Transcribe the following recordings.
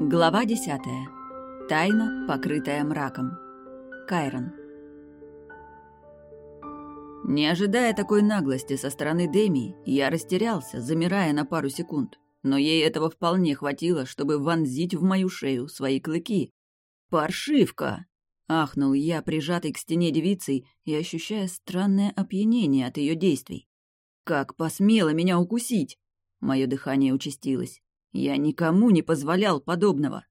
Глава десятая. Тайна, покрытая мраком. Кайрон. Не ожидая такой наглости со стороны Демии, я растерялся, замирая на пару секунд. Но ей этого вполне хватило, чтобы вонзить в мою шею свои клыки. «Паршивка!» — ахнул я, прижатый к стене девицей и ощущая странное опьянение от ее действий. «Как посмела меня укусить!» Мое дыхание участилось. Я никому не позволял подобного.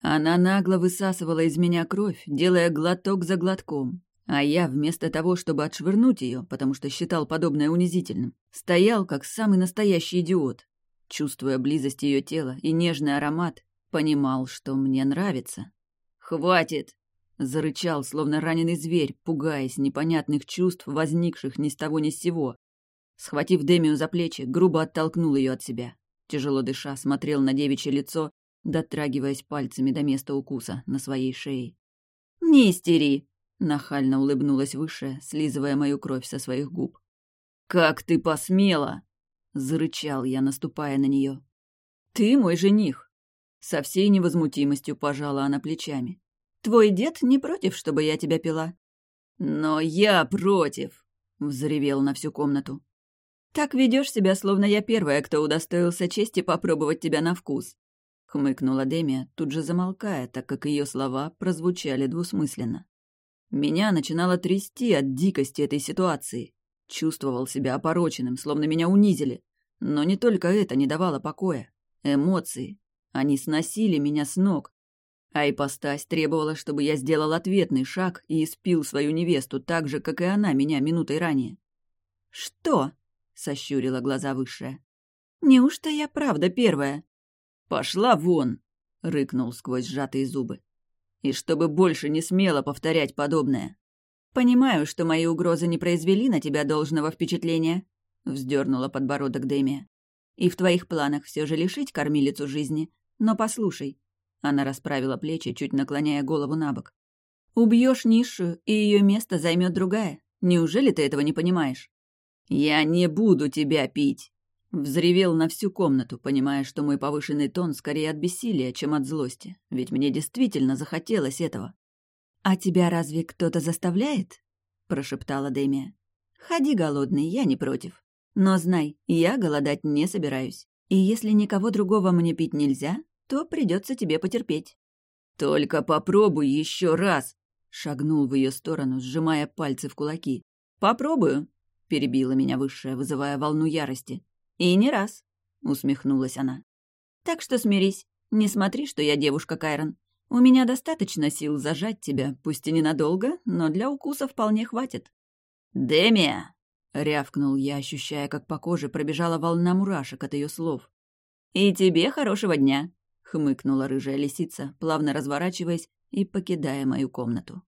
Она нагло высасывала из меня кровь, делая глоток за глотком. А я, вместо того, чтобы отшвырнуть ее, потому что считал подобное унизительным, стоял как самый настоящий идиот. Чувствуя близость ее тела и нежный аромат, понимал, что мне нравится. «Хватит!» — зарычал, словно раненый зверь, пугаясь непонятных чувств, возникших ни с того ни с сего. Схватив Демию за плечи, грубо оттолкнул ее от себя. Тяжело дыша, смотрел на девичье лицо, дотрагиваясь пальцами до места укуса на своей шее. «Не истери!» — нахально улыбнулась высшая, слизывая мою кровь со своих губ. «Как ты посмела!» — зарычал я, наступая на нее. «Ты мой жених!» Со всей невозмутимостью пожала она плечами. «Твой дед не против, чтобы я тебя пила?» «Но я против!» — взревел на всю комнату. «Так ведешь себя, словно я первая, кто удостоился чести попробовать тебя на вкус», — хмыкнула Демия, тут же замолкая, так как ее слова прозвучали двусмысленно. Меня начинало трясти от дикости этой ситуации. Чувствовал себя опороченным, словно меня унизили. Но не только это не давало покоя. Эмоции. Они сносили меня с ног. А ипостась требовала, чтобы я сделал ответный шаг и испил свою невесту так же, как и она меня минутой ранее. «Что?» — сощурила глаза высшая. «Неужто я правда первая?» «Пошла вон!» — рыкнул сквозь сжатые зубы. «И чтобы больше не смело повторять подобное!» «Понимаю, что мои угрозы не произвели на тебя должного впечатления», — вздернула подбородок Дэмия. «И в твоих планах все же лишить кормилицу жизни. Но послушай». Она расправила плечи, чуть наклоняя голову на бок. «Убьешь низшую, и ее место займет другая. Неужели ты этого не понимаешь?» «Я не буду тебя пить!» Взревел на всю комнату, понимая, что мой повышенный тон скорее от бессилия, чем от злости, ведь мне действительно захотелось этого. «А тебя разве кто-то заставляет?» — прошептала Дэмия. «Ходи голодный, я не против. Но знай, я голодать не собираюсь. И если никого другого мне пить нельзя, то придется тебе потерпеть». «Только попробуй еще раз!» — шагнул в ее сторону, сжимая пальцы в кулаки. «Попробую», — перебила меня высшая, вызывая волну ярости. «И не раз», — усмехнулась она. «Так что смирись. Не смотри, что я девушка, Кайрон. У меня достаточно сил зажать тебя, пусть и ненадолго, но для укуса вполне хватит». «Демия!» — рявкнул я, ощущая, как по коже пробежала волна мурашек от ее слов. «И тебе хорошего дня!» — хмыкнула рыжая лисица, плавно разворачиваясь и покидая мою комнату.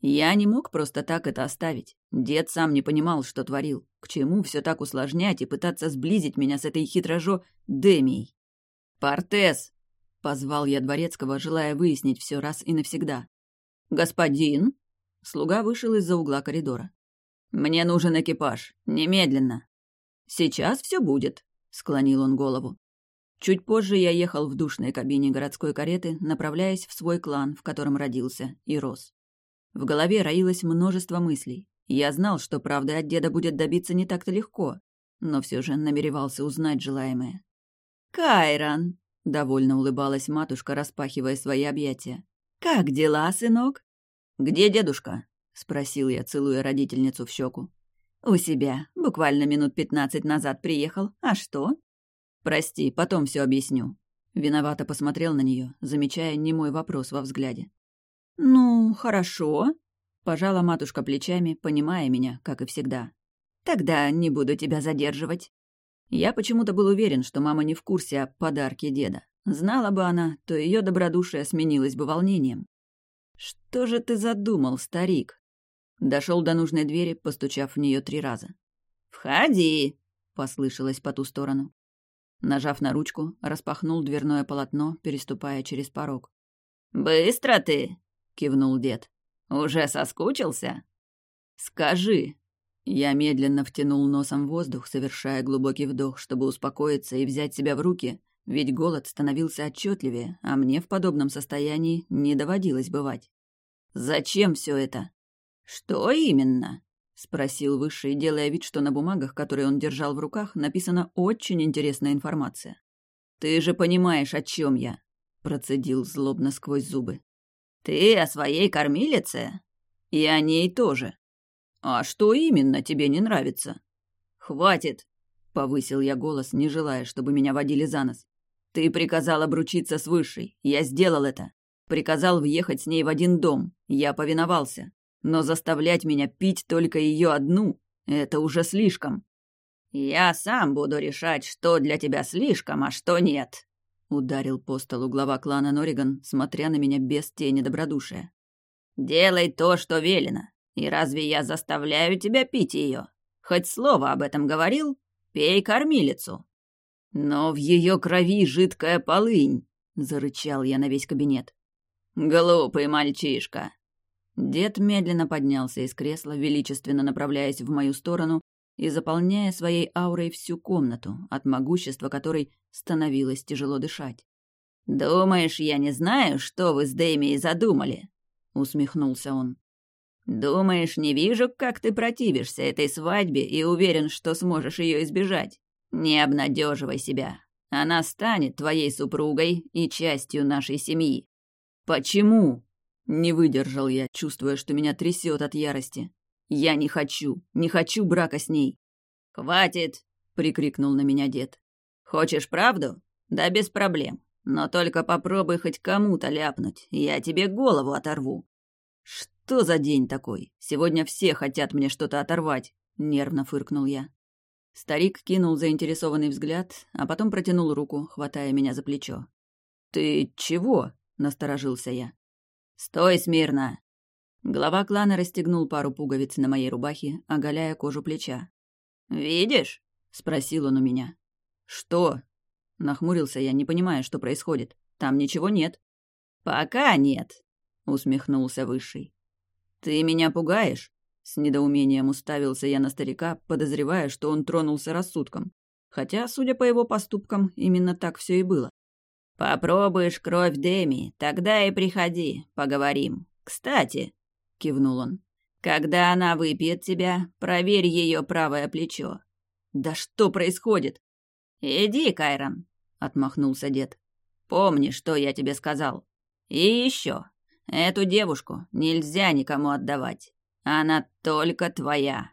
Я не мог просто так это оставить. Дед сам не понимал, что творил. К чему все так усложнять и пытаться сблизить меня с этой хитрожо Демией? «Портес!» — позвал я Дворецкого, желая выяснить все раз и навсегда. «Господин?» — слуга вышел из-за угла коридора. «Мне нужен экипаж. Немедленно». «Сейчас все будет», — склонил он голову. Чуть позже я ехал в душной кабине городской кареты, направляясь в свой клан, в котором родился и рос. В голове роилось множество мыслей. Я знал, что правды от деда будет добиться не так-то легко, но все же намеревался узнать желаемое. «Кайран!» — довольно улыбалась матушка, распахивая свои объятия. «Как дела, сынок?» «Где дедушка?» — спросил я, целуя родительницу в щеку. «У себя. Буквально минут пятнадцать назад приехал. А что?» «Прости, потом все объясню». Виновато посмотрел на нее, замечая немой вопрос во взгляде. «Ну, хорошо», — пожала матушка плечами, понимая меня, как и всегда. «Тогда не буду тебя задерживать». Я почему-то был уверен, что мама не в курсе о подарке деда. Знала бы она, то ее добродушие сменилось бы волнением. «Что же ты задумал, старик?» Дошел до нужной двери, постучав в нее три раза. «Входи!» — послышалось по ту сторону. Нажав на ручку, распахнул дверное полотно, переступая через порог. «Быстро ты!» Кивнул дед. «Уже соскучился?» «Скажи». Я медленно втянул носом воздух, совершая глубокий вдох, чтобы успокоиться и взять себя в руки, ведь голод становился отчетливее, а мне в подобном состоянии не доводилось бывать. «Зачем все это?» «Что именно?» — спросил Высший, делая вид, что на бумагах, которые он держал в руках, написана очень интересная информация. «Ты же понимаешь, о чем я?» — процедил злобно сквозь зубы. «Ты о своей кормилице?» «И о ней тоже». «А что именно тебе не нравится?» «Хватит!» — повысил я голос, не желая, чтобы меня водили за нос. «Ты приказал обручиться с Высшей. Я сделал это. Приказал въехать с ней в один дом. Я повиновался. Но заставлять меня пить только ее одну — это уже слишком». «Я сам буду решать, что для тебя слишком, а что нет», — ударил по столу глава клана Нориган, смотря на меня без тени добродушия. «Делай то, что велено. И разве я заставляю тебя пить ее? Хоть слово об этом говорил? Пей кормилицу. Но в ее крови жидкая полынь, зарычал я на весь кабинет. Глупый мальчишка. Дед медленно поднялся из кресла, величественно направляясь в мою сторону и заполняя своей аурой всю комнату, от могущества которой становилось тяжело дышать. «Думаешь, я не знаю, что вы с Дэймией задумали?» — усмехнулся он. «Думаешь, не вижу, как ты противишься этой свадьбе и уверен, что сможешь ее избежать? Не обнадеживай себя. Она станет твоей супругой и частью нашей семьи». «Почему?» — не выдержал я, чувствуя, что меня трясет от ярости. «Я не хочу, не хочу брака с ней». «Хватит!» — прикрикнул на меня дед. «Хочешь правду? Да без проблем. Но только попробуй хоть кому-то ляпнуть, я тебе голову оторву». «Что за день такой? Сегодня все хотят мне что-то оторвать», — нервно фыркнул я. Старик кинул заинтересованный взгляд, а потом протянул руку, хватая меня за плечо. «Ты чего?» — насторожился я. «Стой смирно!» Глава клана расстегнул пару пуговиц на моей рубахе, оголяя кожу плеча. «Видишь?» — спросил он у меня. «Что?» — нахмурился я, не понимая, что происходит. «Там ничего нет». «Пока нет», — усмехнулся Высший. «Ты меня пугаешь?» С недоумением уставился я на старика, подозревая, что он тронулся рассудком. Хотя, судя по его поступкам, именно так все и было. «Попробуешь кровь Деми, тогда и приходи, поговорим. Кстати», — кивнул он, — «когда она выпьет тебя, проверь ее правое плечо». «Да что происходит?» «Иди, Кайрон», — отмахнулся дед. «Помни, что я тебе сказал. И еще, Эту девушку нельзя никому отдавать. Она только твоя.